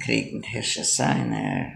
krig med Hirsch seine